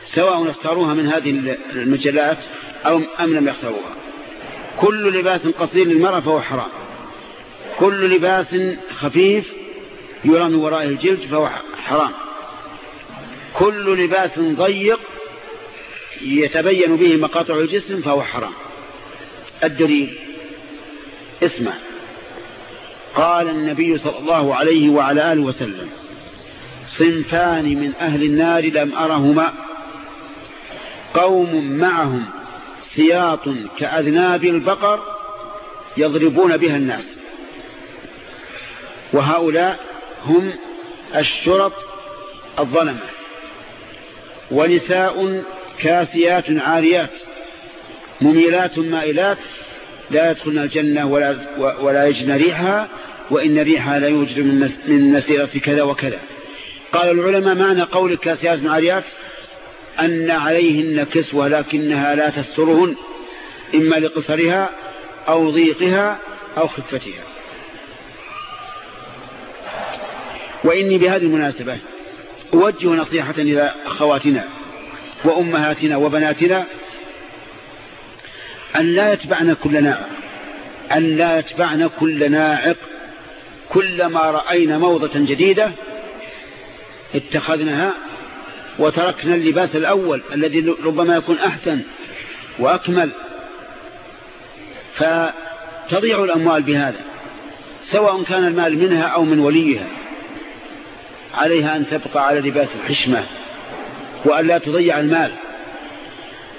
سواء اختاروها من هذه المجلات أو أم لم يختاروها. كل لباس قصير للمرأة فهو حرام. كل لباس خفيف يرى من الجلد فهو حرام. كل لباس ضيق يتبين به مقاطع الجسم فهو حرام. الدليل اسمع. قال النبي صلى الله عليه وعلى آله وسلم صنفان من أهل النار لم أرهما. قوم معهم سياط كأذناب البقر يضربون بها الناس. وهؤلاء هم الشرط الظلمة ونساء كاسيات عاريات مميلات مائلات لا يدخلن الجنة ولا, ولا يجن ريحها وإن ريحها لا يوجد من مسيرة كذا وكذا. قال العلماء معنى قول كاسيات عاريات أن عليهن كسوة لكنها لا تسترهن إما لقصرها أو ضيقها أو خفتها. وإني بهذه المناسبة أوجه نصيحة إلى أخواتنا وأمهاتنا وبناتنا أن لا يتبعن كل ناعق أن لا يتبعن كل ناعق كلما رأينا موضة جديدة اتخذناها وتركنا اللباس الأول الذي ربما يكون أحسن وأكمل. فتضيع الأموال بهذا سواء كان المال منها أو من وليها عليها أن تبقى على لباس الحشمة وأن لا تضيع المال.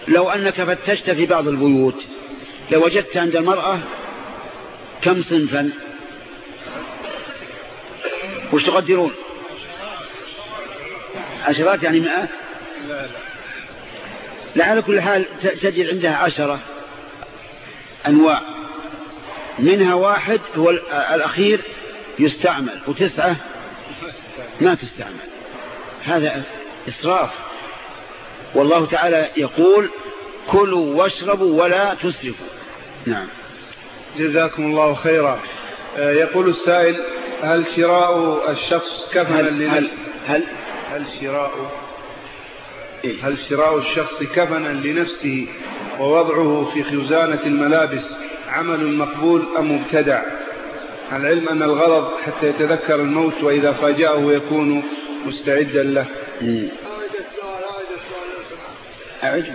لو أنك فتشت في بعض البيوت لوجدت عند المرأة كم صنفا؟ وش تقدرون؟ عشرات يعني مئات لا لا. على كل حال تجد عندها عشرة أنواع. منها واحد هو الأخير يستعمل وتسعة ما تستعمل. هذا إسراف. والله تعالى يقول كلوا واشربوا ولا تسرفوا. نعم. جزاكم الله خيرا. آه، يقول السائل هل شراء الشخص كفنا لنفسه هل, هل هل شراء إيه؟ هل شراء الشخص كفنا لنفسه ووضعه في خزانة الملابس عمل مقبول أم مبتدع؟ العلم أن الغرض حتى يتذكر الموت وإذا فاجأه يكون مستعدا له. أعجب.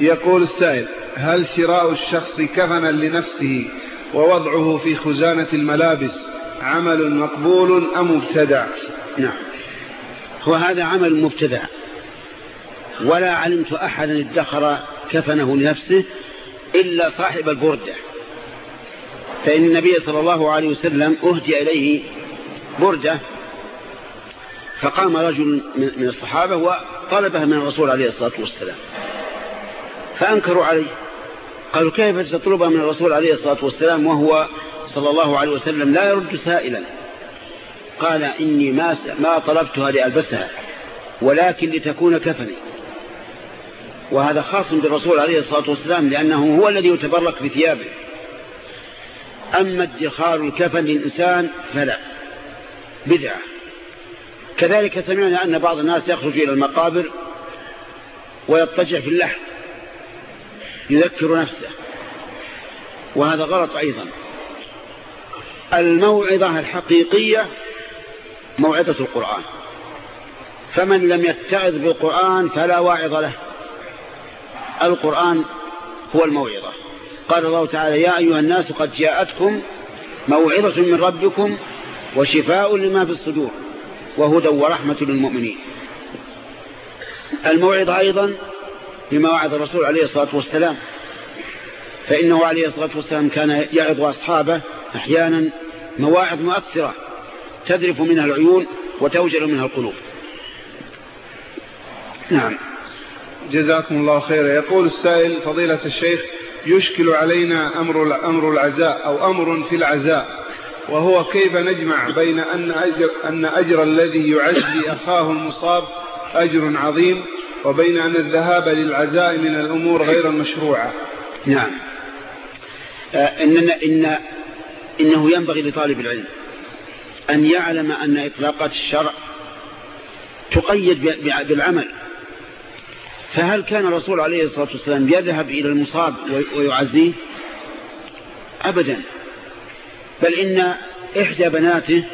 يقول السائل هل شراء الشخص كفنا لنفسه ووضعه في خزانة الملابس عمل مقبول أم مبتدع؟ نعم. وهذا عمل مبتدع. ولا علمت أحدا ادخر كفنه لنفسه إلا صاحب البردة فإن النبي صلى الله عليه وسلم أهدي إليه بردة فقام رجل من الصحابة وطلبها من الرسول عليه الصلاة والسلام فأنكروا عليه. قالوا كيف تطلبها من الرسول عليه الصلاة والسلام وهو صلى الله عليه وسلم لا يرد سائلا. قال إني ما, ما طلبتها لألبسها ولكن لتكون كفني. وهذا خاص بالرسول عليه الصلاة والسلام لأنه هو الذي يتبرك بثيابه. أما ادخار الكفن للإنسان فلا بدعة. كذلك سمعنا أن بعض الناس يخرج إلى المقابر ويضطجع في اللحم يذكر نفسه. وهذا غلط أيضا. الموعظة الحقيقية موعظة القرآن. فمن لم يتعظ بالقرآن فلا واعظ له. القرآن هو الموعظة. قال الله تعالى يا أيها الناس قد جاءتكم موعظة من ربكم وشفاء لما في الصدور وهدى ورحمة للمؤمنين. الموعظة أيضا بما وعد الرسول عليه الصلاة والسلام. فإنه عليه الصلاة والسلام كان يعظ أصحابه أحيانا مواعظ مؤثرة تذرف منها العيون وتوجل منها القلوب. نعم. جزاكم الله خيرا. يقول السائل فضيلة الشيخ يشكل علينا أمر, أمر العزاء أو أمر في العزاء وهو كيف نجمع بين أن أجر, أن أجر الذي يعزي أخاه المصاب أجر عظيم وبين أن الذهاب للعزاء من الأمور غير المشروعة نعم. آه، إن, إن, إنه ينبغي لطالب العلم أن يعلم أن إطلاقات الشرع تقيد بالعمل. فهل كان الرسول عليه الصلاة والسلام يذهب إلى المصاب ويعزيه؟ أبدا. بل إن إحدى بناته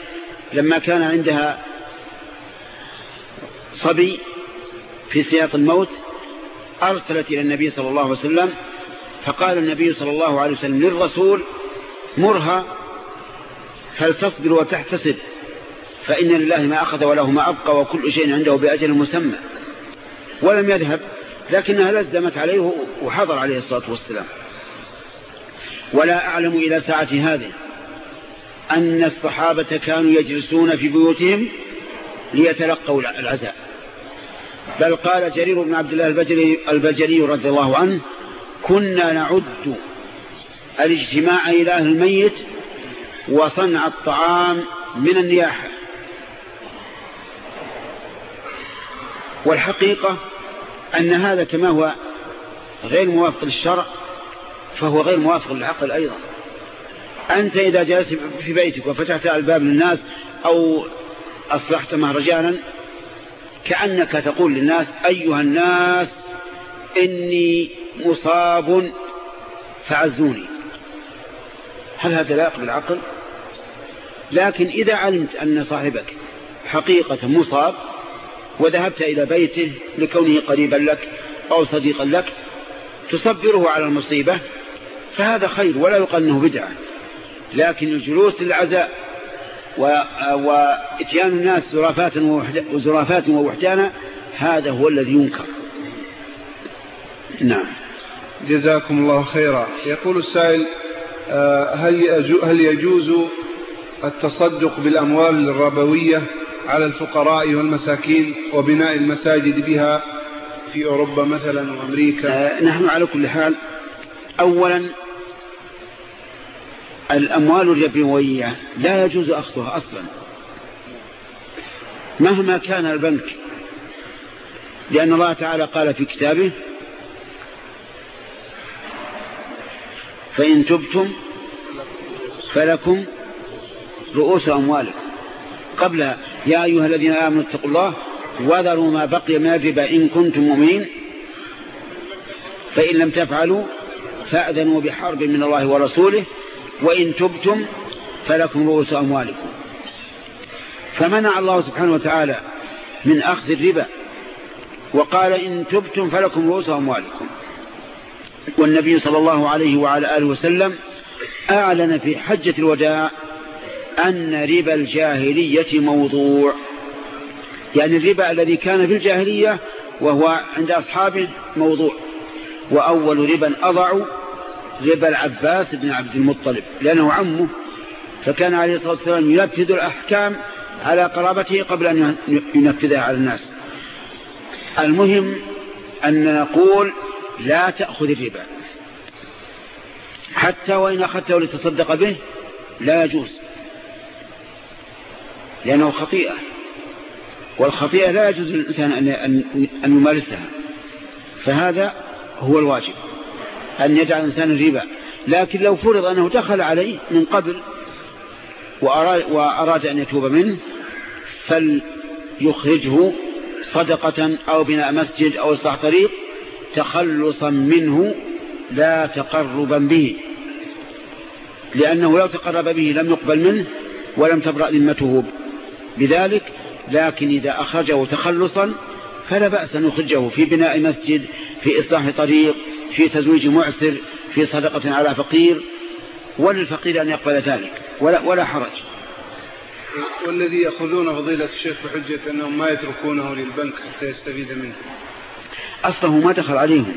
لما كان عندها صبي في سياق الموت أرسلت إلى النبي صلى الله عليه وسلم فقال النبي صلى الله عليه وسلم للرسول مرها فلتصبر وتحتسب؟ فإن لله ما أخذ وله ما أبقى وكل شيء عنده بأجل مسمى. ولم يذهب لكنها لزمت عليه وحضر عليه الصلاة والسلام. ولا أعلم إلى ساعة هذه أن الصحابة كانوا يجلسون في بيوتهم ليتلقوا العزاء. بل قال جرير بن عبد الله البجري, البجري رضي الله عنه كنا نعد الاجتماع إلى أهل الميت وصنع الطعام من النياحة والحقيقة أن هذا كما هو غير موافق للشرع فهو غير موافق للعقل أيضا. أنت إذا جلست في بيتك وفتحت ألباب للناس أو أصلحت مهرجانا كأنك تقول للناس أيها الناس إني مصاب فعزوني. هل هذا لا يقبل العقل لكن إذا علمت أن صاحبك حقيقة مصاب وذهبت إلى بيته لكونه قريبا لك أو صديقا لك تصبره على المصيبة فهذا خير ولا يقال أنه بدعة. لكن الجلوس للعزاء وإتيان الناس زرافات وزرافات ووحدانا هذا هو الذي ينكر. نعم. جزاكم الله خيرا. يقول السائل آه، هل يجوز التصدق بالأموال الربوية على الفقراء والمساكين وبناء المساجد بها في أوروبا مثلا وأمريكا؟ آه نحن على كل حال أولا الأموال الربوية لا يجوز أخذها أصلا. مهما كان البنك لأن الله تعالى قال في كتابه فإن تبتم فلكم رؤوس أموالكم. قبلها يا أيها الذين آمنوا اتقوا الله وذروا ما بقي من الربا إن كنتم مؤمنين. فإن لم تفعلوا فأذنوا بحرب من الله ورسوله. وإن تبتم فلكم رؤوس أموالكم. فمنع الله سبحانه وتعالى من أخذ الربا. وقال إن تبتم فلكم رؤوس أموالكم. والنبي صلى الله عليه وعلى آله وسلم أعلن في حجة الوداع أن ربا الجاهلية موضوع. يعني الربا الذي كان في الجاهلية وهو عند أصحابه موضوع وأول ربا أضعوا ربا العباس بن عبد المطلب لأنه عمه. فكان عليه الصلاة والسلام ينفذ الأحكام على قرابته قبل أن ينفذها على الناس. المهم أن نقول لا تأخذ الربا. حتى وإن أخذته لتصدق به لا يجوز لأنه خطيئة. والخطيئة لا يجوز للإنسان أن يمارسها. فهذا هو الواجب أن يجعل الإنسان الربا. لكن لو فرض أنه دخل عليه من قبل وأراد, وأراد أن يتوب منه فليخرجه صدقة أو بناء مسجد أو إصلاح طريق تخلصا منه لا تقربا به. لأنه لو تقرب به لم يقبل منه ولم تبرأ ذمته بذلك لكن إذا أخرجه تخلصا فلا بأس أن يخرجه في بناء مسجد في إصلاح طريق في تزويج معسر في صدقة على فقير وللفقير أن يقبل ذلك ولا, ولا حرج. والذي يأخذون فضيلة الشيخ بحجة أنهم ما يتركونه للبنك حتى يستفيد منه. أصله ما دخل عليهم.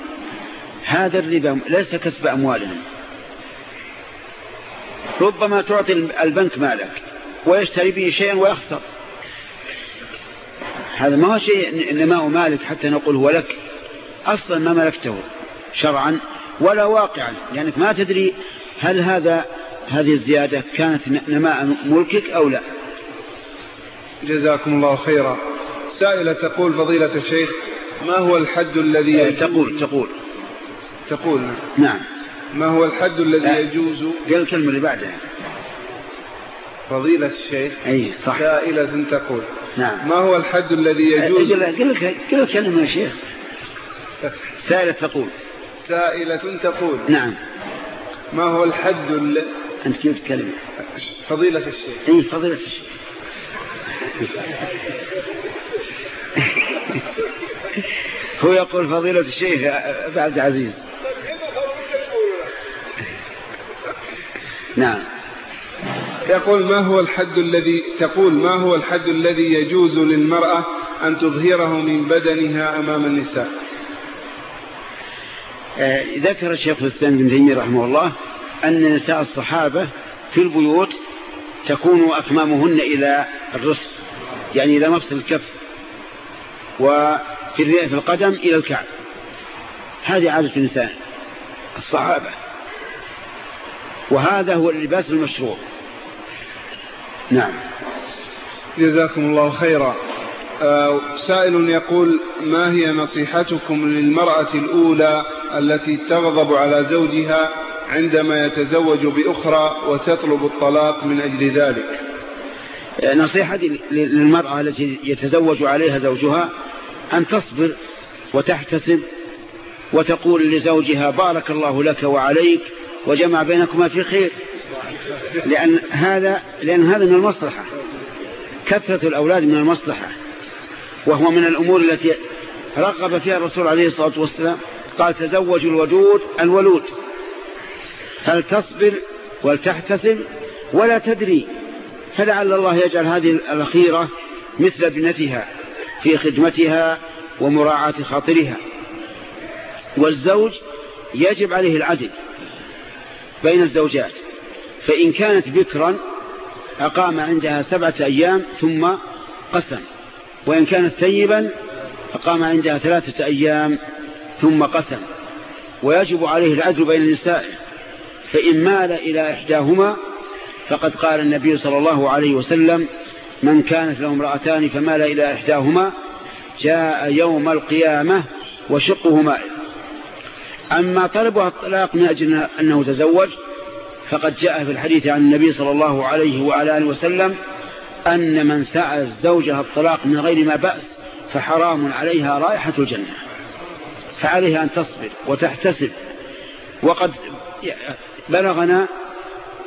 هذا الربا ليس كسب أموالهم. ربما تعطي البنك مالك ويشتري به شيئا ويخسر. هذا ما هو شيء نماء مالك حتى نقول هو لك. أصلا ما ملكته شرعا ولا واقعا. لأنك ما تدري هل هذا هذه الزيادة كانت نماء ملكك أو لا. جزاكم الله خيرا. سائلة تقول فضيلة الشيخ ما هو الحد الذي يجوز؟ تقول تقول. تقول نعم. ما هو الحد الذي يجوز؟ قل الكلمة اللي بعدها. فضيلة الشيخ أي صح. سائلة تقول. نعم. ما هو الحد الذي يجوز؟ قل الكلمة يا شيخ. سائلة تقول. سائلة تقول. نعم. ما هو الحد الذي أنت كيف تتكلم؟ فضيلة الشيخ. أي فضيلة الشيخ. <laughs> هو يقول فضيلة الشيخ عبد العزيز. نعم. يقول ما هو الحد الذي تقول ما هو الحد الذي يجوز للمرأة أن تظهره من بدنها أمام النساء؟ آه ذكر الشيخ الإسلام بن تيمية رحمه الله أن نساء الصحابة في البيوت تكون أكمامهن إلى الرسل يعني إلى مفصل الكف. في القدم إلى الكعب. هذه عادة النساء الصحابة. وهذا هو اللباس المشروع. نعم. جزاكم الله خيرا. آه، سائل يقول ما هي نصيحتكم للمرأة الأولى التي تغضب على زوجها عندما يتزوج بأخرى وتطلب الطلاق من أجل ذلك؟ آه، نصيحتي للمرأة التي يتزوج عليها زوجها أن تصبر وتحتسب وتقول لزوجها بارك الله لك وعليك وجمع بينكما في خير. لأن هذا لأن هذا من المصلحة. كثرة الأولاد من المصلحة. وهو من الأمور التي رغب فيها الرسول عليه الصلاة والسلام. قال تزوجوا الودود الولود. هل تصبر ولتحتسب؟ ولا تدري. فلعل الله يجعل هذه الأخيرة مثل ابنتها. في خدمتها ومراعاة خاطرها. والزوج يجب عليه العدل بين الزوجات فإن كانت بكرا أقام عندها سبعة أيام ثم قسم وإن كانت ثيبا أقام عندها ثلاثة أيام ثم قسم. ويجب عليه العدل بين النساء فإن مال إلى إحداهما فقد قال النبي صلى الله عليه وسلم من كانت له امرأتان فمال إلى إحداهما جاء يوم القيامة وشقه مائل أما طلبها الطلاق من أجل أنه تزوج فقد جاء في الحديث عن النبي صلى الله عليه وعلى آله وسلم أن من سأل زوجها الطلاق من غير ما بأس فحرام عليها رائحة الجنة فعليها أن تصبر وتحتسب. وقد بلغنا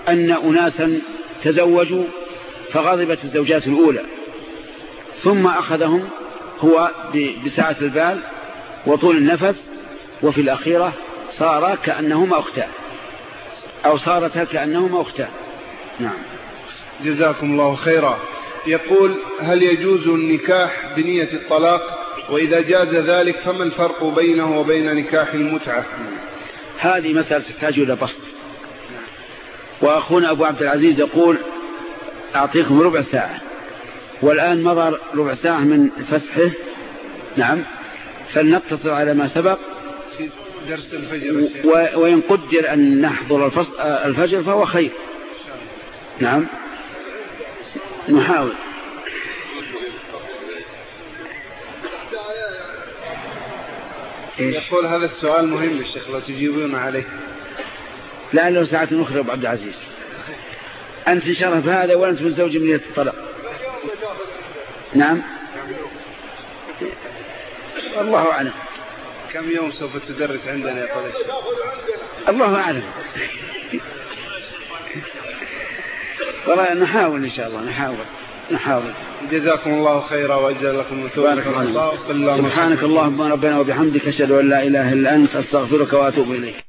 أن أناسا تزوجوا فغضبت الزوجات الأولى. ثم أخذهم هو بسعة البال وطول النفس وفي الأخيرة صار كأنهما أختان أو صارتا كأنهما أختان نعم. جزاكم الله خيرا. يقول هل يجوز النكاح بنية الطلاق؟ وإذا جاز ذلك فما الفرق بينه وبين نكاح المتعة؟ هذه مسألة تحتاج إلى بسط. وأخونا أبو عبد العزيز يقول أعطيكم ربع ساعة. والآن مضى ربع ساعة من فسحه. نعم. فلنقتصر على ما سبق. درس الفجر وإن قدر أن نحضر الفجر فهو خير. نعم. نحاول. يقول هذا السؤال مهم الشيخ لو تجيبون عليه. لعله ساعة أخرى أبو عبد العزيز. أنت شرف هذا وأنت من زوج من الطلاق. نعم. الله أعلم. كم يوم سوف تدرس عندنا يا طلش الله أعلم. والله نحاول إن شاء الله نحاول نحاول. جزاكم الله خيرا وأجزل لكم بارك الله سبحانك اللهم ربنا وبحمدك أشهد أن لا إله إلا أنت أستغفرك وأتوب إليك.